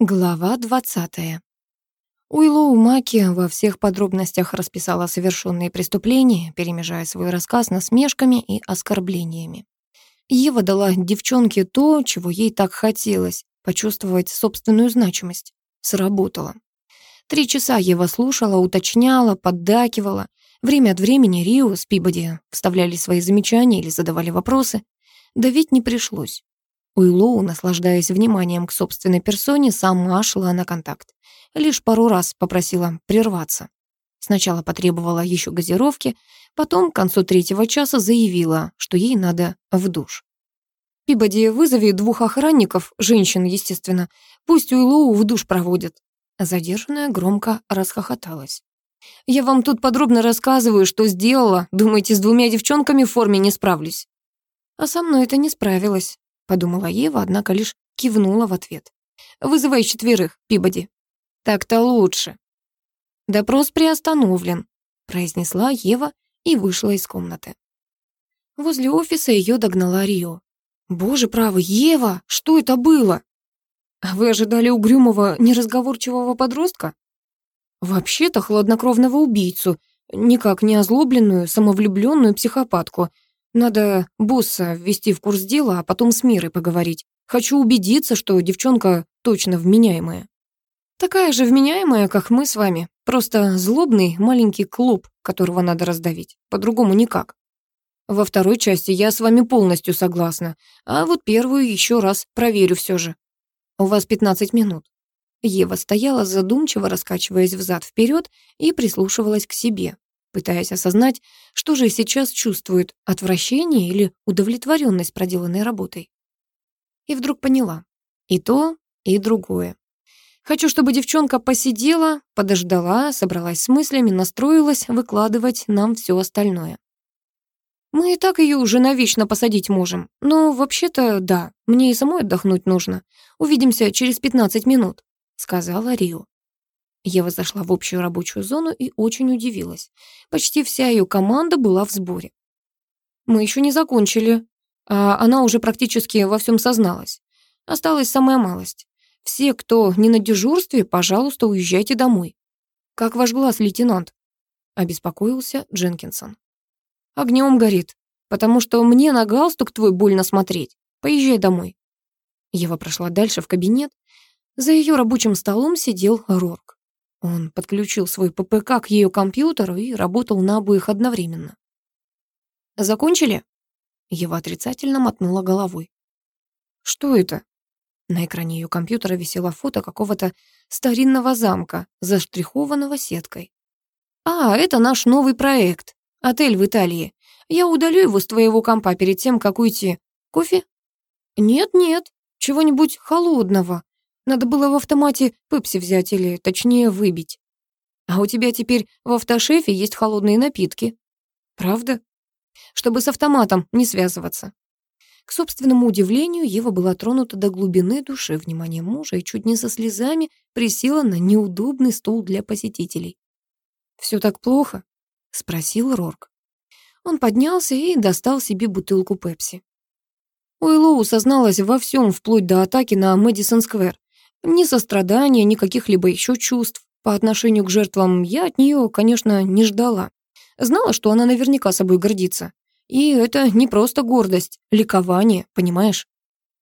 Глава 20. Уиллоу Маки во всех подробностях расписала совершенные преступления, перемежая свой рассказ насмешками и оскорблениями. Ева дала девчонке то, чего ей так хотелось — почувствовать собственную значимость. Сработало. Три часа Ева слушала, уточняла, поддакивала. Время от времени Рио с Пибоди вставляли свои замечания или задавали вопросы. Давить не пришлось. Уиллоу, наслаждаясь вниманием к собственной персоне, сама шла на контакт. Лишь пару раз попросила прерваться. Сначала потребовала еще газировки, потом к концу третьего часа заявила, что ей надо в душ. «Пибоди, вызови двух охранников, женщин, естественно. Пусть Уиллоу в душ проводят». Задержанная громко расхохоталась. «Я вам тут подробно рассказываю, что сделала. Думаете, с двумя девчонками в форме не справлюсь?» А со мной это не справилась подумала Ева, однако лишь кивнула в ответ. «Вызывай четверых, Пибоди». «Так-то лучше». «Допрос приостановлен», — произнесла Ева и вышла из комнаты. Возле офиса ее догнала Рио. «Боже правый, Ева, что это было?» «А вы ожидали угрюмого, неразговорчивого подростка?» «Вообще-то хладнокровного убийцу, никак не озлобленную, самовлюбленную психопатку, надо босса ввести в курс дела, а потом с Мирой поговорить. Хочу убедиться, что девчонка точно вменяемая. Такая же вменяемая, как мы с вами. Просто злобный маленький клуб, которого надо раздавить. По-другому никак. Во второй части я с вами полностью согласна, а вот первую еще раз проверю все же. У вас 15 минут. Ева стояла задумчиво, раскачиваясь взад вперед и прислушивалась к себе пытаясь осознать, что же сейчас чувствует, отвращение или удовлетворенность проделанной работой. И вдруг поняла. И то, и другое. Хочу, чтобы девчонка посидела, подождала, собралась с мыслями, настроилась выкладывать нам все остальное. Мы и так ее уже навечно посадить можем. Но вообще-то, да, мне и самой отдохнуть нужно. Увидимся через 15 минут, сказала Рио. Ева зашла в общую рабочую зону и очень удивилась. Почти вся ее команда была в сборе. «Мы еще не закончили», а она уже практически во всем созналась. Осталась самая малость. Все, кто не на дежурстве, пожалуйста, уезжайте домой. «Как ваш глаз, лейтенант?» — обеспокоился Дженкинсон. «Огнем горит, потому что мне на галстук твой больно смотреть. Поезжай домой». Ева прошла дальше в кабинет. За ее рабочим столом сидел Рорк. Он подключил свой ППК к ее компьютеру и работал на обоих одновременно. «Закончили?» Ева отрицательно мотнула головой. «Что это?» На экране ее компьютера висело фото какого-то старинного замка, заштрихованного сеткой. «А, это наш новый проект. Отель в Италии. Я удалю его с твоего компа перед тем, как уйти. Кофе?» «Нет-нет, чего-нибудь холодного. Надо было в автомате пепси взять или, точнее, выбить. А у тебя теперь в автошефе есть холодные напитки. Правда? Чтобы с автоматом не связываться. К собственному удивлению, Ева была тронута до глубины души вниманием мужа и чуть не со слезами присела на неудобный стул для посетителей. «Все так плохо?» — спросил Рорк. Он поднялся и достал себе бутылку пепси. Уиллоу созналась во всем, вплоть до атаки на Мэдисон-сквер. Ни сострадания, ни каких-либо еще чувств по отношению к жертвам я от нее, конечно, не ждала. Знала, что она наверняка собой гордится. И это не просто гордость, ликование, понимаешь?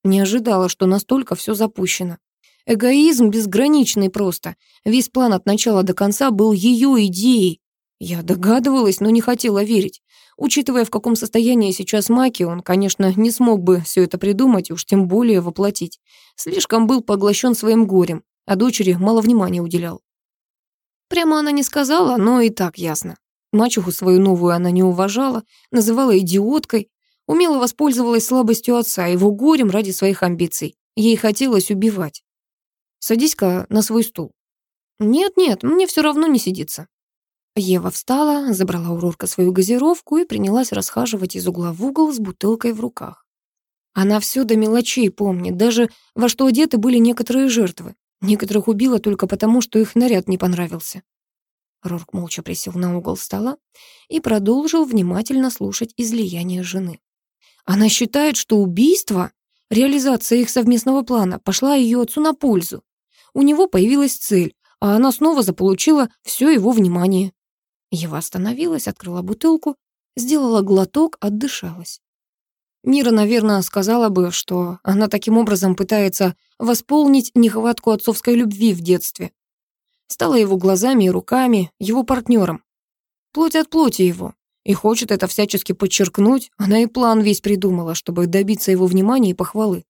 Не ожидала, что настолько все запущено. Эгоизм безграничный просто. Весь план от начала до конца был ее идеей. Я догадывалась, но не хотела верить. Учитывая, в каком состоянии сейчас Маки, он, конечно, не смог бы все это придумать, уж тем более воплотить. Слишком был поглощен своим горем, а дочери мало внимания уделял. Прямо она не сказала, но и так ясно. Мачеху свою новую она не уважала, называла идиоткой, умело воспользовалась слабостью отца, его горем ради своих амбиций. Ей хотелось убивать. «Садись-ка на свой стул». «Нет-нет, мне все равно не сидится». Ева встала, забрала у Рурка свою газировку и принялась расхаживать из угла в угол с бутылкой в руках. Она все до мелочей помнит, даже во что одеты были некоторые жертвы. Некоторых убила только потому, что их наряд не понравился. Рурк молча присел на угол стола и продолжил внимательно слушать излияние жены. Она считает, что убийство, реализация их совместного плана, пошла ее отцу на пользу. у него появилась цель, а она снова заполучила все его внимание. Ева остановилась, открыла бутылку, сделала глоток, отдышалась. Мира, наверное, сказала бы, что она таким образом пытается восполнить нехватку отцовской любви в детстве. Стала его глазами и руками, его партнером. Плоть от плоти его. И хочет это всячески подчеркнуть, она и план весь придумала, чтобы добиться его внимания и похвалы.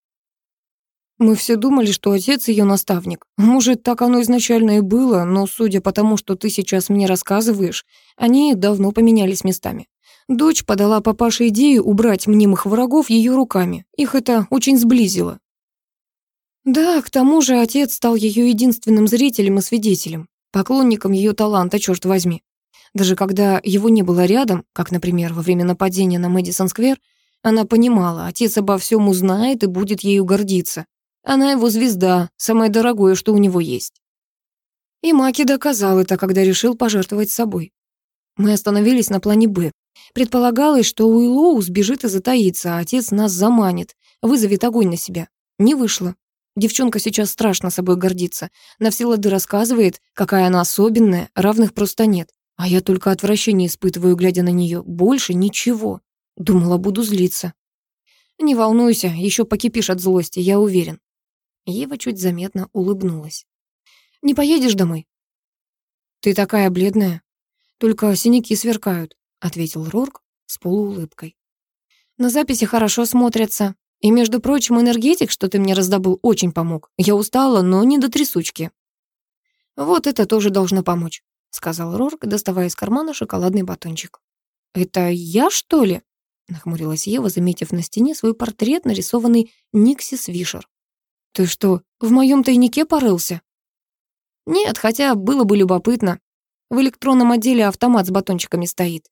Мы все думали, что отец ее наставник. Может, так оно изначально и было, но судя по тому, что ты сейчас мне рассказываешь, они давно поменялись местами. Дочь подала папаше идею убрать мнимых врагов ее руками. Их это очень сблизило. Да, к тому же отец стал ее единственным зрителем и свидетелем, поклонником ее таланта, черт возьми. Даже когда его не было рядом, как, например, во время нападения на Мэдисон-сквер, она понимала, отец обо всем узнает и будет ею гордиться. Она его звезда, самое дорогое, что у него есть. И Маки доказал это, когда решил пожертвовать собой. Мы остановились на плане «Б». Предполагалось, что Уиллоу сбежит и затаится, а отец нас заманит, вызовет огонь на себя. Не вышло. Девчонка сейчас страшно собой гордится. На все лады рассказывает, какая она особенная, равных просто нет. А я только отвращение испытываю, глядя на нее. Больше ничего. Думала, буду злиться. Не волнуйся, еще покипишь от злости, я уверен. Ева чуть заметно улыбнулась. «Не поедешь домой?» «Ты такая бледная. Только синяки сверкают», — ответил Рорк с полуулыбкой. «На записи хорошо смотрятся. И, между прочим, энергетик, что ты мне раздобыл, очень помог. Я устала, но не до трясучки». «Вот это тоже должно помочь», — сказал Рорк, доставая из кармана шоколадный батончик. «Это я, что ли?» — нахмурилась Ева, заметив на стене свой портрет, нарисованный Никсис Вишер. «Ты что, в моем тайнике порылся?» «Нет, хотя было бы любопытно. В электронном отделе автомат с батончиками стоит».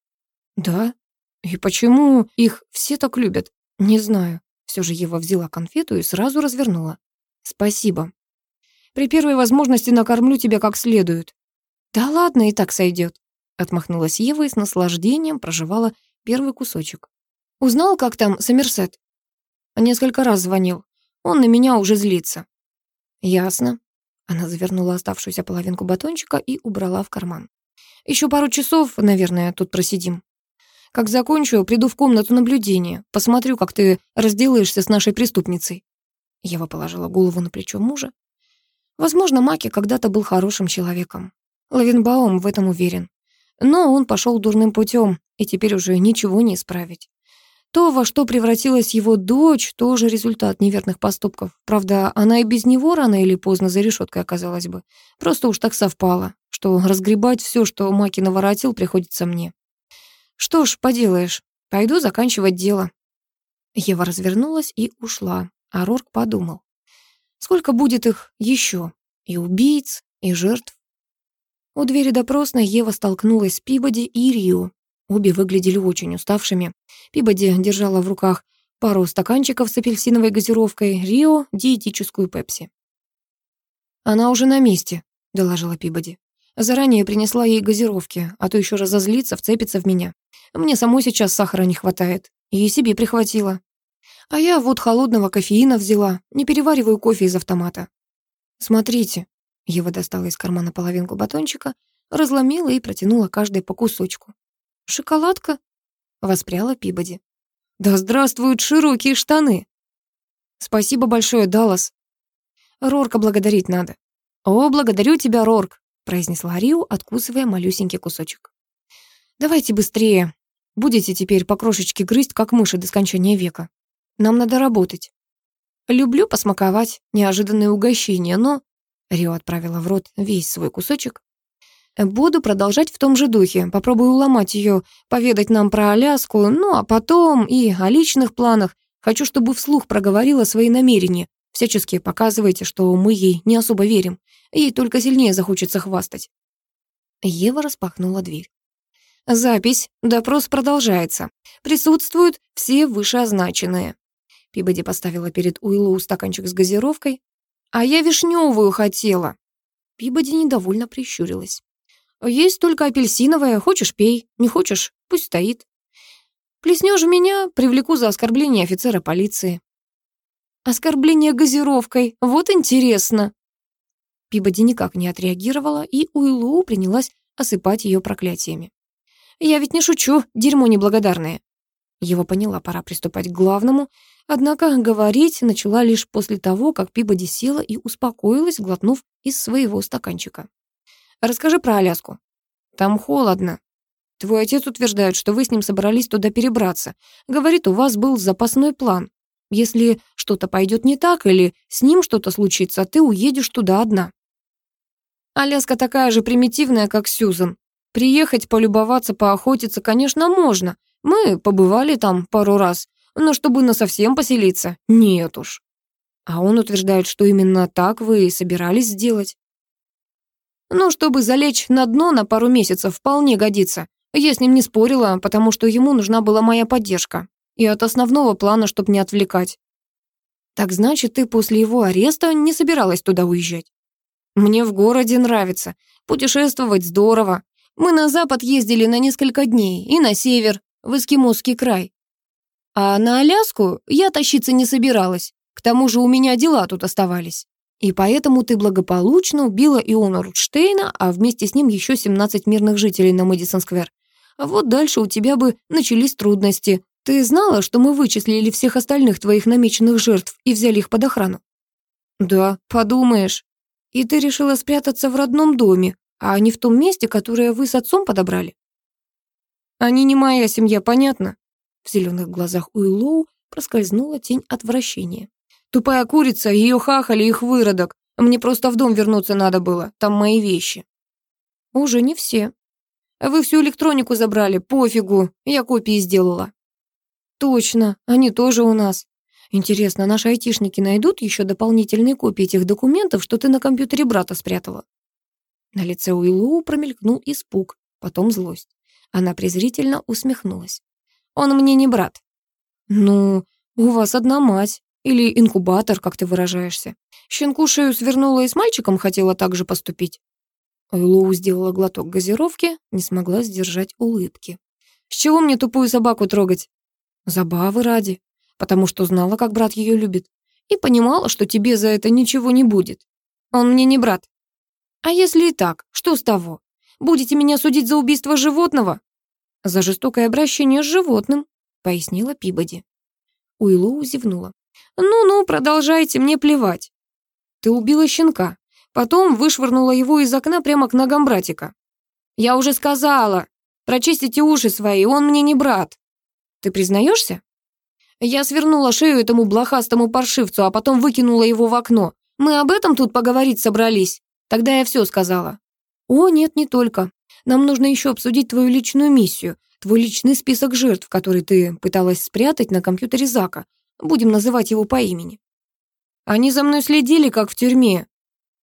«Да? И почему их все так любят? Не знаю». Все же Ева взяла конфету и сразу развернула. «Спасибо. При первой возможности накормлю тебя как следует». «Да ладно, и так сойдет», — отмахнулась Ева и с наслаждением проживала первый кусочек. «Узнал, как там Сомерсет?» Несколько раз звонил. Он на меня уже злится». «Ясно». Она завернула оставшуюся половинку батончика и убрала в карман. Еще пару часов, наверное, тут просидим. Как закончу, приду в комнату наблюдения, посмотрю, как ты разделаешься с нашей преступницей». Ева положила голову на плечо мужа. Возможно, Маки когда-то был хорошим человеком. Лавенбаум в этом уверен. Но он пошел дурным путем, и теперь уже ничего не исправить. То, во что превратилась его дочь, тоже результат неверных поступков. Правда, она и без него рано или поздно за решеткой оказалась бы. Просто уж так совпало, что разгребать все, что Маки наворотил, приходится мне. Что ж, поделаешь, пойду заканчивать дело. Ева развернулась и ушла, а Рорк подумал. Сколько будет их еще? И убийц, и жертв. У двери допросной Ева столкнулась с Пибоди и Рио, Обе выглядели очень уставшими. Пибоди держала в руках пару стаканчиков с апельсиновой газировкой, Рио — диетическую пепси. «Она уже на месте», — доложила Пибоди. «Заранее принесла ей газировки, а то еще разозлится, вцепится в меня. Мне самой сейчас сахара не хватает. И себе прихватила. А я вот холодного кофеина взяла, не перевариваю кофе из автомата». «Смотрите», — Ева достала из кармана половинку батончика, разломила и протянула каждой по кусочку. «Шоколадка?» — воспряла Пибоди. «Да здравствуют широкие штаны!» «Спасибо большое, Даллас!» «Рорка благодарить надо». «О, благодарю тебя, Рорк!» — произнесла Рио, откусывая малюсенький кусочек. «Давайте быстрее. Будете теперь по крошечке грызть, как мыши до скончания века. Нам надо работать». «Люблю посмаковать неожиданные угощения, но...» Рио отправила в рот весь свой кусочек, Буду продолжать в том же духе. Попробую уломать ее, поведать нам про Аляску, ну а потом и о личных планах. Хочу, чтобы вслух проговорила свои намерения. Всячески показывайте, что мы ей не особо верим. Ей только сильнее захочется хвастать. Ева распахнула дверь. Запись. Допрос продолжается. Присутствуют все вышеозначенные. Пибоди поставила перед Уиллоу стаканчик с газировкой. А я вишневую хотела. Пибоди недовольно прищурилась. Есть только апельсиновая, хочешь пей, не хочешь, пусть стоит. Плеснешь меня, привлеку за оскорбление офицера полиции. Оскорбление газировкой, вот интересно. Пибоди никак не отреагировала, и Уиллоу принялась осыпать ее проклятиями. «Я ведь не шучу, дерьмо неблагодарное». Его поняла, пора приступать к главному, однако говорить начала лишь после того, как Пибоди села и успокоилась, глотнув из своего стаканчика. «Расскажи про Аляску». «Там холодно. Твой отец утверждает, что вы с ним собрались туда перебраться. Говорит, у вас был запасной план. Если что-то пойдет не так или с ним что-то случится, ты уедешь туда одна. Аляска такая же примитивная, как Сьюзан. Приехать, полюбоваться, поохотиться, конечно, можно. Мы побывали там пару раз, но чтобы насовсем поселиться, нет уж. А он утверждает, что именно так вы и собирались сделать. Ну, чтобы залечь на дно на пару месяцев, вполне годится. Я с ним не спорила, потому что ему нужна была моя поддержка. И от основного плана, чтобы не отвлекать. Так значит, ты после его ареста не собиралась туда уезжать? Мне в городе нравится. Путешествовать здорово. Мы на запад ездили на несколько дней и на север, в Эскимосский край. А на Аляску я тащиться не собиралась. К тому же у меня дела тут оставались. И поэтому ты благополучно убила Иона Рутштейна, а вместе с ним еще 17 мирных жителей на Мэдисон-сквер. А вот дальше у тебя бы начались трудности. Ты знала, что мы вычислили всех остальных твоих намеченных жертв и взяли их под охрану? Да, подумаешь. И ты решила спрятаться в родном доме, а не в том месте, которое вы с отцом подобрали? Они не моя семья, понятно? В зеленых глазах Уиллоу проскользнула тень отвращения. Тупая курица, ее хахали, их выродок. Мне просто в дом вернуться надо было, там мои вещи. Уже не все. Вы всю электронику забрали, пофигу, я копии сделала. Точно, они тоже у нас. Интересно, наши айтишники найдут еще дополнительные копии этих документов, что ты на компьютере брата спрятала? На лице Уиллоу промелькнул испуг, потом злость. Она презрительно усмехнулась. Он мне не брат. Ну, у вас одна мать. Или инкубатор, как ты выражаешься. Щенку шею свернула и с мальчиком хотела так же поступить. Уиллоу сделала глоток газировки, не смогла сдержать улыбки. «С чего мне тупую собаку трогать?» Забавы ради, потому что знала, как брат ее любит, и понимала, что тебе за это ничего не будет. Он мне не брат. А если и так, что с того? Будете меня судить за убийство животного? За жестокое обращение с животным, пояснила Пибоди. Уиллоу зевнула. Ну-ну, продолжайте, мне плевать. Ты убила щенка, потом вышвырнула его из окна прямо к ногам братика. Я уже сказала, прочистите уши свои, он мне не брат. Ты признаешься? Я свернула шею этому блохастому паршивцу, а потом выкинула его в окно. Мы об этом тут поговорить собрались. Тогда я все сказала. О, нет, не только. Нам нужно еще обсудить твою личную миссию, твой личный список жертв, который ты пыталась спрятать на компьютере Зака. Будем называть его по имени. Они за мной следили, как в тюрьме.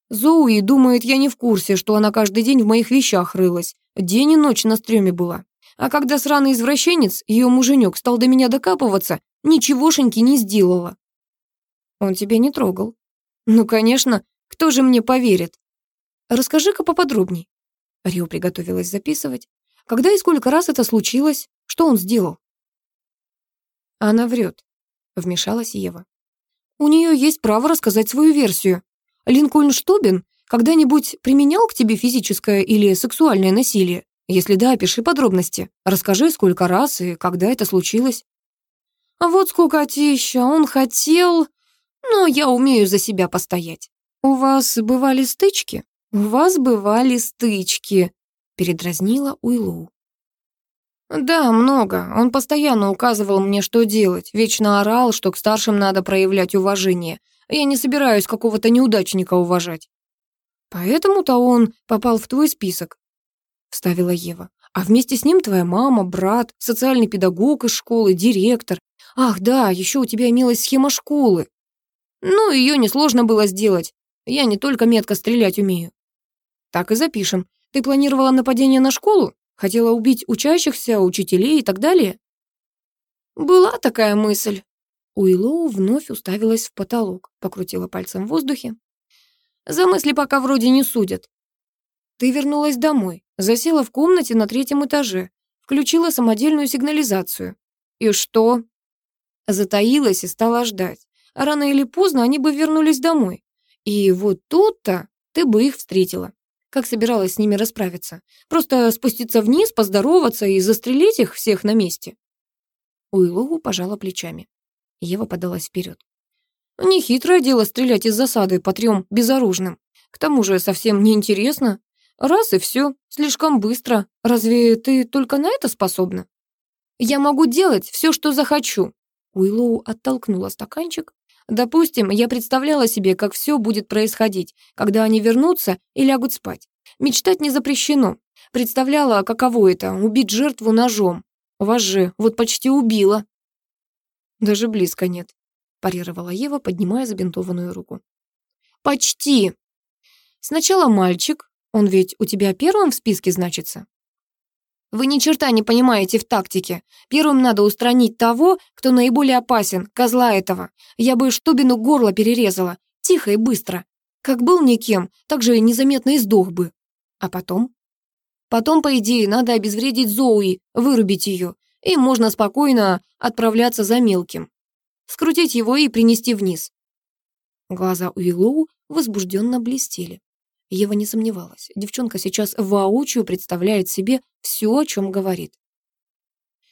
Зоуи думает, я не в курсе, что она каждый день в моих вещах рылась. День и ночь на стреме была. А когда сраный извращенец, ее муженек, стал до меня докапываться, ничегошеньки не сделала. Он тебя не трогал. Ну, конечно, кто же мне поверит? Расскажи-ка поподробней. Рио приготовилась записывать. Когда и сколько раз это случилось? Что он сделал? Она врет, вмешалась Ева. У нее есть право рассказать свою версию. Линкольн Штобин когда-нибудь применял к тебе физическое или сексуальное насилие? Если да, пиши подробности. Расскажи, сколько раз и когда это случилось. А вот скукотища, он хотел... Но я умею за себя постоять. У вас бывали стычки? У вас бывали стычки, передразнила Уиллоу. Да, много. Он постоянно указывал мне, что делать. Вечно орал, что к старшим надо проявлять уважение. Я не собираюсь какого-то неудачника уважать. Поэтому-то он попал в твой список вставила Ева. «А вместе с ним твоя мама, брат, социальный педагог из школы, директор. Ах, да, еще у тебя имелась схема школы. Ну, ее несложно было сделать. Я не только метко стрелять умею». «Так и запишем. Ты планировала нападение на школу? Хотела убить учащихся, учителей и так далее?» «Была такая мысль». Уиллоу вновь уставилась в потолок, покрутила пальцем в воздухе. «За мысли пока вроде не судят. Ты вернулась домой, Засела в комнате на третьем этаже, включила самодельную сигнализацию. И что? Затаилась и стала ждать. Рано или поздно они бы вернулись домой. И вот тут-то ты бы их встретила. Как собиралась с ними расправиться? Просто спуститься вниз, поздороваться и застрелить их всех на месте?» Уиллоу пожала плечами. Ева подалась вперед. «Нехитрое дело стрелять из засады по трем безоружным. К тому же совсем неинтересно. Раз и все, слишком быстро. Разве ты только на это способна?» «Я могу делать все, что захочу». Уиллоу оттолкнула стаканчик. «Допустим, я представляла себе, как все будет происходить, когда они вернутся и лягут спать. Мечтать не запрещено. Представляла, каково это — убить жертву ножом. Вас же вот почти убила». «Даже близко нет», — парировала Ева, поднимая забинтованную руку. «Почти. Сначала мальчик, он ведь у тебя первым в списке значится?» Вы ни черта не понимаете в тактике. Первым надо устранить того, кто наиболее опасен, козла этого. Я бы Штубину горло перерезала. Тихо и быстро. Как был никем, так же незаметно и сдох бы. А потом? Потом, по идее, надо обезвредить Зоуи, вырубить ее, и можно спокойно отправляться за мелким. Скрутить его и принести вниз. Глаза Уиллоу возбужденно блестели. Ева не сомневалась. Девчонка сейчас воочию представляет себе все, о чем говорит.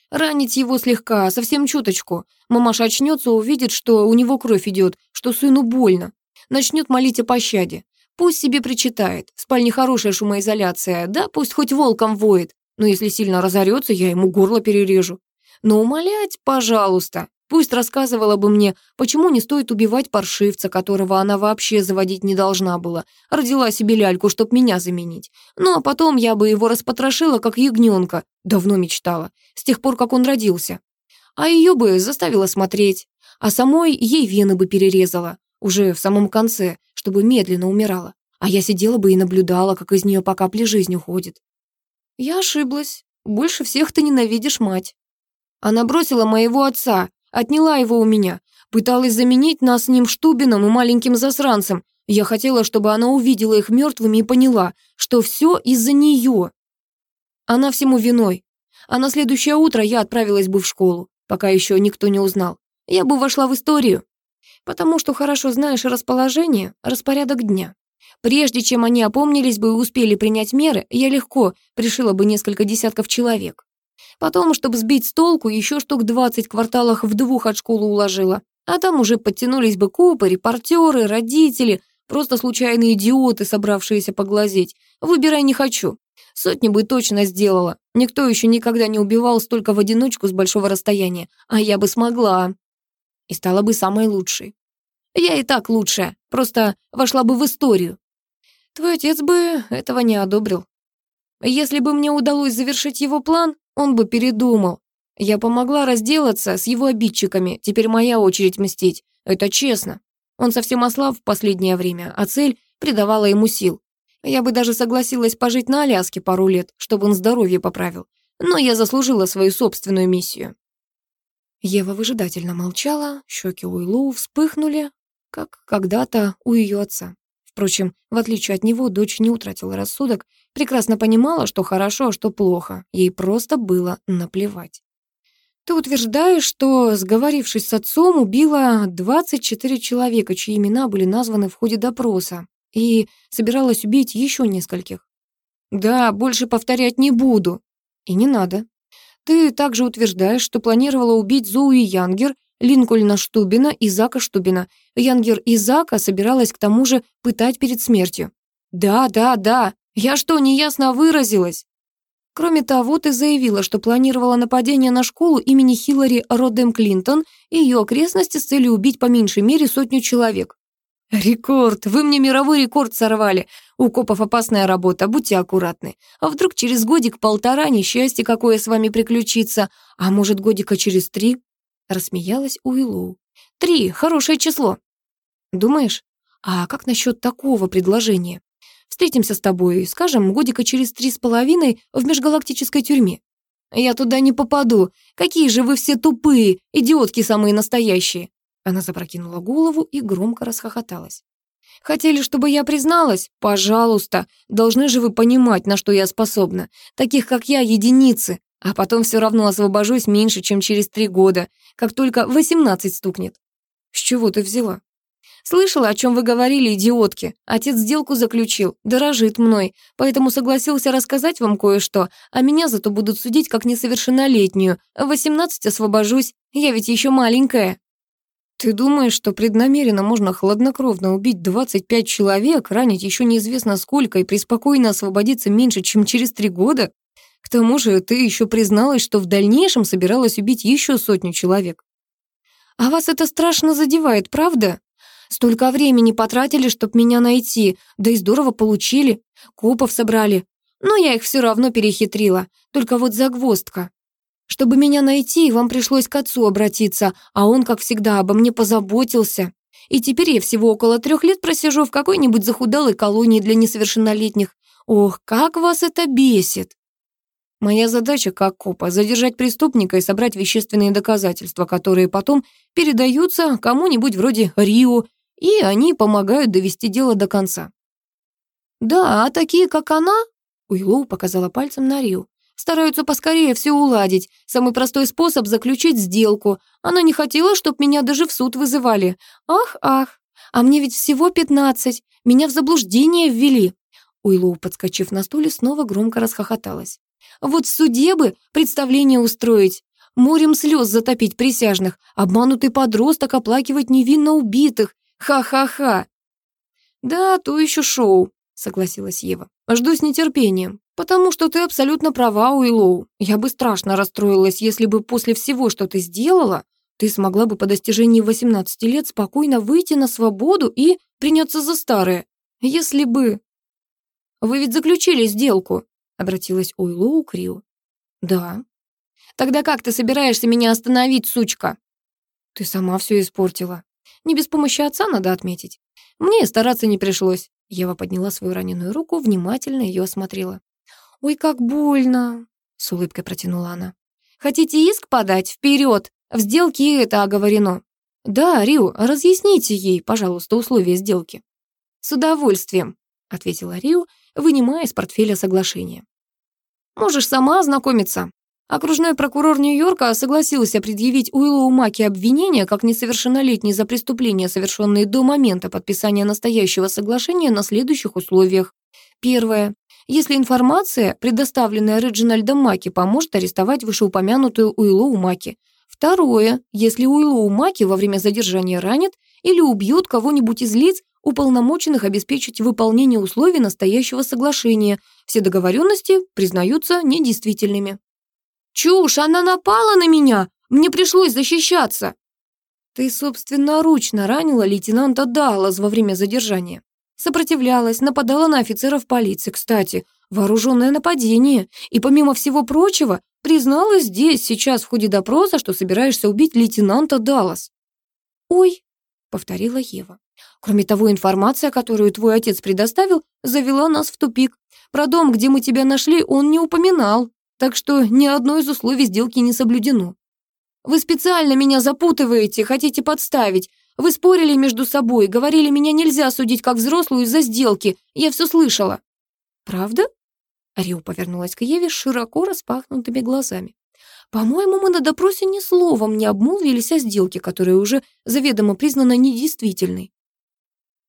Ранить его слегка, совсем чуточку. Мамаша очнется, увидит, что у него кровь идет, что сыну больно. Начнет молить о пощаде. Пусть себе причитает. В спальне хорошая шумоизоляция, да, пусть хоть волком воет. Но если сильно разорется, я ему горло перережу. Но умолять, пожалуйста. Пусть рассказывала бы мне, почему не стоит убивать паршивца, которого она вообще заводить не должна была. Родила себе ляльку, чтоб меня заменить. Ну, а потом я бы его распотрошила, как ягненка. Давно мечтала. С тех пор, как он родился. А ее бы заставила смотреть. А самой ей вены бы перерезала. Уже в самом конце, чтобы медленно умирала. А я сидела бы и наблюдала, как из нее по капле жизнь уходит. Я ошиблась. Больше всех ты ненавидишь мать. Она бросила моего отца, Отняла его у меня. Пыталась заменить нас с ним Штубином и маленьким засранцем. Я хотела, чтобы она увидела их мертвыми и поняла, что все из-за нее. Она всему виной. А на следующее утро я отправилась бы в школу, пока еще никто не узнал. Я бы вошла в историю. Потому что хорошо знаешь расположение, распорядок дня. Прежде чем они опомнились бы и успели принять меры, я легко пришила бы несколько десятков человек. Потом, чтобы сбить с толку, еще штук двадцать кварталах в двух от школы уложила. А там уже подтянулись бы копы, репортеры, родители, просто случайные идиоты, собравшиеся поглазеть. Выбирай не хочу. Сотни бы точно сделала. Никто еще никогда не убивал столько в одиночку с большого расстояния. А я бы смогла. И стала бы самой лучшей. Я и так лучшая, просто вошла бы в историю. Твой отец бы этого не одобрил. Если бы мне удалось завершить его план, он бы передумал. Я помогла разделаться с его обидчиками, теперь моя очередь мстить. Это честно. Он совсем ослаб в последнее время, а цель придавала ему сил. Я бы даже согласилась пожить на Аляске пару лет, чтобы он здоровье поправил. Но я заслужила свою собственную миссию. Ева выжидательно молчала, щеки Уиллоу вспыхнули, как когда-то у ее отца. Впрочем, в отличие от него, дочь не утратила рассудок, прекрасно понимала, что хорошо, а что плохо. Ей просто было наплевать. Ты утверждаешь, что, сговорившись с отцом, убила 24 человека, чьи имена были названы в ходе допроса, и собиралась убить еще нескольких. Да, больше повторять не буду. И не надо. Ты также утверждаешь, что планировала убить Зоуи Янгер Линкольна Штубина и Зака Штубина. Янгер и Зака собиралась к тому же пытать перед смертью. Да, да, да, я что, неясно выразилась? Кроме того, ты заявила, что планировала нападение на школу имени Хиллари Родем Клинтон и ее окрестности с целью убить по меньшей мере сотню человек. Рекорд! Вы мне мировой рекорд сорвали. У копов опасная работа, будьте аккуратны. А вдруг через годик-полтора несчастье какое с вами приключится, а может годика через три? Рассмеялась Уиллоу. «Три — хорошее число». «Думаешь? А как насчет такого предложения? Встретимся с тобой, скажем, годика через три с половиной в межгалактической тюрьме. Я туда не попаду. Какие же вы все тупые, идиотки самые настоящие». Она запрокинула голову и громко расхохоталась. «Хотели, чтобы я призналась? Пожалуйста. Должны же вы понимать, на что я способна. Таких, как я, единицы. А потом все равно освобожусь меньше, чем через три года, как только восемнадцать стукнет. С чего ты взяла? Слышала, о чем вы говорили, идиотки. Отец сделку заключил, дорожит мной, поэтому согласился рассказать вам кое-что, а меня зато будут судить как несовершеннолетнюю. В 18 освобожусь, я ведь еще маленькая. Ты думаешь, что преднамеренно можно хладнокровно убить 25 человек, ранить еще неизвестно сколько и преспокойно освободиться меньше, чем через три года? К тому же ты еще призналась, что в дальнейшем собиралась убить еще сотню человек. А вас это страшно задевает, правда? Столько времени потратили, чтобы меня найти, да и здорово получили. Копов собрали. Но я их все равно перехитрила. Только вот загвоздка. Чтобы меня найти, вам пришлось к отцу обратиться, а он, как всегда, обо мне позаботился. И теперь я всего около трех лет просижу в какой-нибудь захудалой колонии для несовершеннолетних. Ох, как вас это бесит! Моя задача, как копа, задержать преступника и собрать вещественные доказательства, которые потом передаются кому-нибудь вроде Рио и они помогают довести дело до конца. «Да, а такие, как она?» Уиллоу показала пальцем на Рио. «Стараются поскорее все уладить. Самый простой способ — заключить сделку. Она не хотела, чтоб меня даже в суд вызывали. Ах, ах, а мне ведь всего пятнадцать. Меня в заблуждение ввели». Уиллоу, подскочив на стуле, снова громко расхохоталась. «Вот в суде бы представление устроить. Морем слез затопить присяжных, обманутый подросток оплакивать невинно убитых, Ха-ха-ха!» «Да, то еще шоу», — согласилась Ева. «Жду с нетерпением, потому что ты абсолютно права, Уиллоу. Я бы страшно расстроилась, если бы после всего, что ты сделала, ты смогла бы по достижении 18 лет спокойно выйти на свободу и приняться за старое. Если бы...» «Вы ведь заключили сделку», — обратилась Уиллоу к Рио. «Да». «Тогда как ты собираешься меня остановить, сучка?» «Ты сама все испортила», не без помощи отца, надо отметить. Мне стараться не пришлось. Ева подняла свою раненую руку, внимательно ее осмотрела. «Ой, как больно!» — с улыбкой протянула она. «Хотите иск подать? Вперед! В сделке это оговорено». «Да, Рио, разъясните ей, пожалуйста, условия сделки». «С удовольствием», — ответила Рио, вынимая из портфеля соглашение. «Можешь сама ознакомиться. Окружной прокурор Нью-Йорка согласился предъявить Уиллоу Маки обвинения как несовершеннолетний за преступления, совершенные до момента подписания настоящего соглашения на следующих условиях. Первое. Если информация, предоставленная Реджинальдом Маки, поможет арестовать вышеупомянутую Уиллоу Маки. Второе. Если Уиллоу Маки во время задержания ранит или убьет кого-нибудь из лиц, уполномоченных обеспечить выполнение условий настоящего соглашения, все договоренности признаются недействительными. «Чушь, она напала на меня! Мне пришлось защищаться!» «Ты собственноручно ранила лейтенанта Даллас во время задержания. Сопротивлялась, нападала на офицеров полиции, кстати, вооруженное нападение, и, помимо всего прочего, призналась здесь, сейчас, в ходе допроса, что собираешься убить лейтенанта Даллас». «Ой», — повторила Ева. «Кроме того, информация, которую твой отец предоставил, завела нас в тупик. Про дом, где мы тебя нашли, он не упоминал». Так что ни одно из условий сделки не соблюдено. Вы специально меня запутываете, хотите подставить. Вы спорили между собой, говорили, меня нельзя судить как взрослую из-за сделки. Я все слышала. Правда? Рио повернулась к Еве широко распахнутыми глазами. По-моему, мы на допросе ни словом не обмолвились о сделке, которая уже заведомо признана недействительной.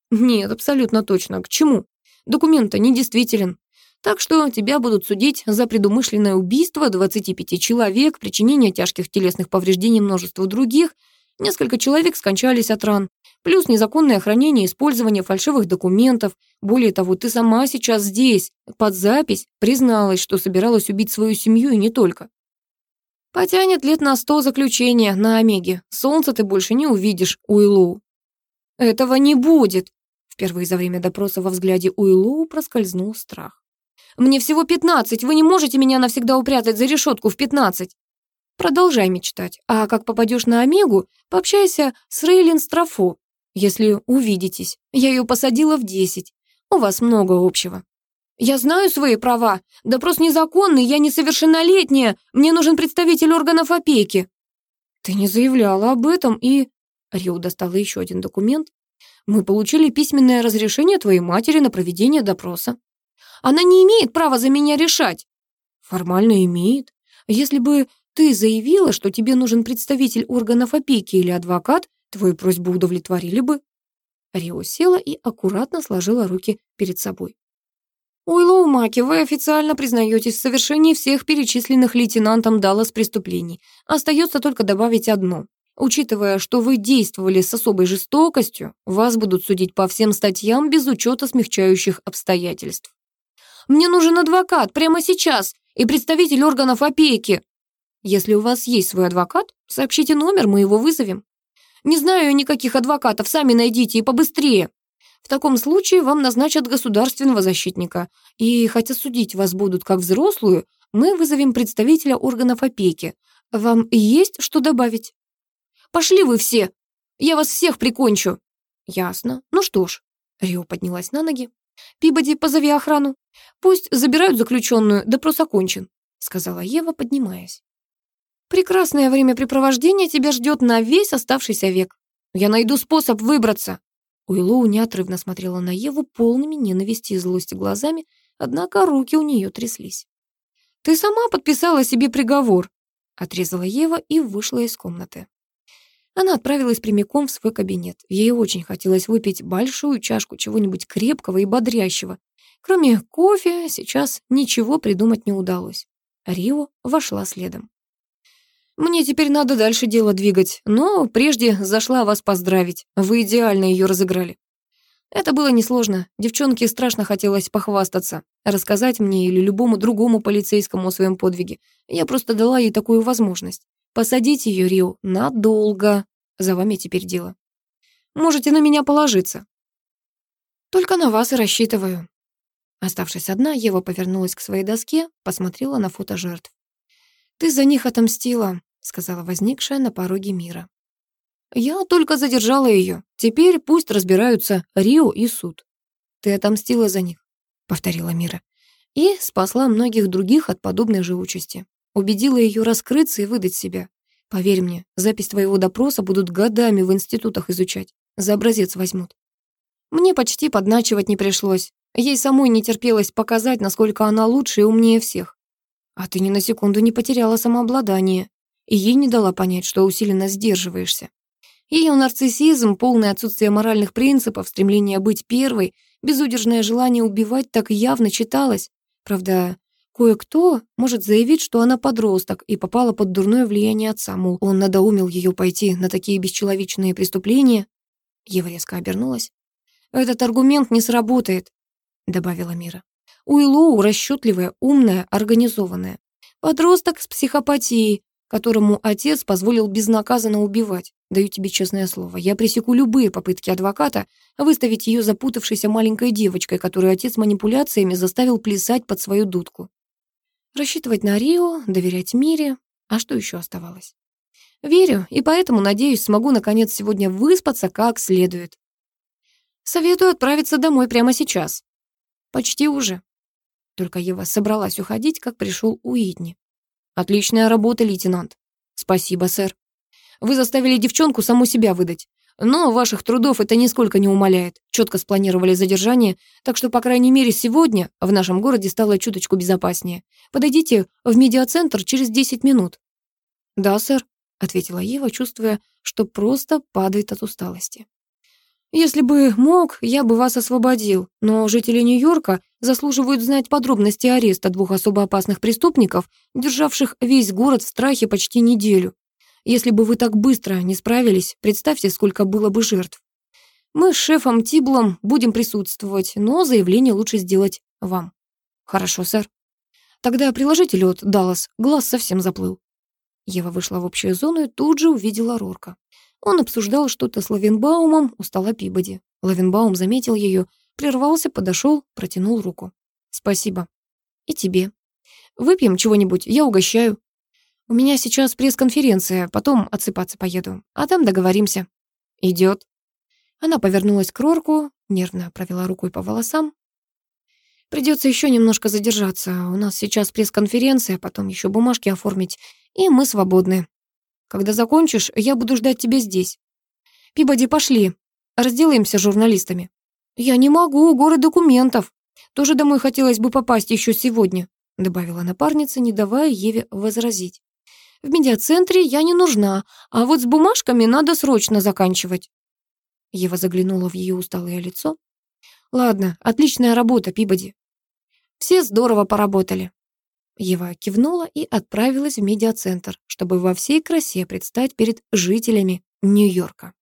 Нет, абсолютно точно. К чему? Документ-то недействителен. Так что тебя будут судить за предумышленное убийство 25 человек, причинение тяжких телесных повреждений множеству других. Несколько человек скончались от ран. Плюс незаконное хранение и использование фальшивых документов. Более того, ты сама сейчас здесь, под запись, призналась, что собиралась убить свою семью и не только. Потянет лет на сто заключения на Омеге. Солнца ты больше не увидишь, Уиллоу. Этого не будет. Впервые за время допроса во взгляде Уиллоу проскользнул страх. Мне всего пятнадцать, вы не можете меня навсегда упрятать за решетку в пятнадцать. Продолжай мечтать. А как попадешь на Омегу, пообщайся с Рейлин Страфо, если увидитесь. Я ее посадила в десять. У вас много общего. Я знаю свои права. Допрос незаконный, я несовершеннолетняя. Мне нужен представитель органов опеки. Ты не заявляла об этом и... Рио достала еще один документ. Мы получили письменное разрешение твоей матери на проведение допроса. Она не имеет права за меня решать. Формально имеет. Если бы ты заявила, что тебе нужен представитель органов опеки или адвокат, твою просьбу удовлетворили бы. Рио села и аккуратно сложила руки перед собой. «Уиллоу Маки, вы официально признаетесь в совершении всех перечисленных лейтенантом Даллас преступлений. Остается только добавить одно. Учитывая, что вы действовали с особой жестокостью, вас будут судить по всем статьям без учета смягчающих обстоятельств. Мне нужен адвокат прямо сейчас и представитель органов опеки. Если у вас есть свой адвокат, сообщите номер, мы его вызовем. Не знаю никаких адвокатов, сами найдите и побыстрее. В таком случае вам назначат государственного защитника. И хотя судить вас будут как взрослую, мы вызовем представителя органов опеки. Вам есть что добавить? Пошли вы все! Я вас всех прикончу!» «Ясно. Ну что ж». Рио поднялась на ноги. «Пибоди, позови охрану. Пусть забирают заключенную, допрос окончен», сказала Ева, поднимаясь. «Прекрасное времяпрепровождение тебя ждет на весь оставшийся век. Я найду способ выбраться». Уиллоу неотрывно смотрела на Еву полными ненависти и злости глазами, однако руки у нее тряслись. «Ты сама подписала себе приговор», — отрезала Ева и вышла из комнаты. Она отправилась прямиком в свой кабинет. Ей очень хотелось выпить большую чашку чего-нибудь крепкого и бодрящего. Кроме кофе, сейчас ничего придумать не удалось. Рио вошла следом. «Мне теперь надо дальше дело двигать, но прежде зашла вас поздравить. Вы идеально ее разыграли». Это было несложно. Девчонке страшно хотелось похвастаться, рассказать мне или любому другому полицейскому о своем подвиге. Я просто дала ей такую возможность. Посадить ее, Рио, надолго. За вами теперь дело. Можете на меня положиться. Только на вас и рассчитываю. Оставшись одна, Ева повернулась к своей доске, посмотрела на фото жертв. «Ты за них отомстила», — сказала возникшая на пороге мира. «Я только задержала ее. Теперь пусть разбираются Рио и суд». «Ты отомстила за них», — повторила Мира. «И спасла многих других от подобной же участи. Убедила ее раскрыться и выдать себя. Поверь мне, запись твоего допроса будут годами в институтах изучать. За образец возьмут. Мне почти подначивать не пришлось. Ей самой не терпелось показать, насколько она лучше и умнее всех. А ты ни на секунду не потеряла самообладание. И ей не дала понять, что усиленно сдерживаешься. Ее нарциссизм, полное отсутствие моральных принципов, стремление быть первой, безудержное желание убивать так явно читалось. Правда, Кое-кто может заявить, что она подросток и попала под дурное влияние отца, мол, он надоумил ее пойти на такие бесчеловечные преступления. Ева резко обернулась. «Этот аргумент не сработает», — добавила Мира. Уиллоу расчетливая, умная, организованная. Подросток с психопатией, которому отец позволил безнаказанно убивать. Даю тебе честное слово, я пресеку любые попытки адвоката выставить ее запутавшейся маленькой девочкой, которую отец манипуляциями заставил плясать под свою дудку. Рассчитывать на Рио, доверять Мире. А что еще оставалось? Верю, и поэтому, надеюсь, смогу наконец сегодня выспаться как следует. Советую отправиться домой прямо сейчас. Почти уже. Только Ева собралась уходить, как пришел Уитни. Отличная работа, лейтенант. Спасибо, сэр. Вы заставили девчонку саму себя выдать. Но ваших трудов это нисколько не умаляет. Четко спланировали задержание, так что, по крайней мере, сегодня в нашем городе стало чуточку безопаснее. Подойдите в медиацентр через 10 минут». «Да, сэр», — ответила Ева, чувствуя, что просто падает от усталости. «Если бы мог, я бы вас освободил, но жители Нью-Йорка заслуживают знать подробности ареста двух особо опасных преступников, державших весь город в страхе почти неделю. Если бы вы так быстро не справились, представьте, сколько было бы жертв. Мы с шефом Тиблом будем присутствовать, но заявление лучше сделать вам. Хорошо, сэр. Тогда приложите лед, Даллас, глаз совсем заплыл. Ева вышла в общую зону и тут же увидела Рорка. Он обсуждал что-то с Лавенбаумом у стола Пибоди. Лавенбаум заметил ее, прервался, подошел, протянул руку. «Спасибо. И тебе. Выпьем чего-нибудь, я угощаю». У меня сейчас пресс-конференция, потом отсыпаться поеду, а там договоримся. Идет. Она повернулась к Рорку, нервно провела рукой по волосам. Придется еще немножко задержаться. У нас сейчас пресс-конференция, потом еще бумажки оформить, и мы свободны. Когда закончишь, я буду ждать тебя здесь. Пибоди, пошли. Разделаемся с журналистами. Я не могу, горы документов. Тоже домой хотелось бы попасть еще сегодня, добавила напарница, не давая Еве возразить. В медиацентре я не нужна, а вот с бумажками надо срочно заканчивать. Ева заглянула в ее усталое лицо. «Ладно, отличная работа, Пибоди. Все здорово поработали». Ева кивнула и отправилась в медиацентр, чтобы во всей красе предстать перед жителями Нью-Йорка.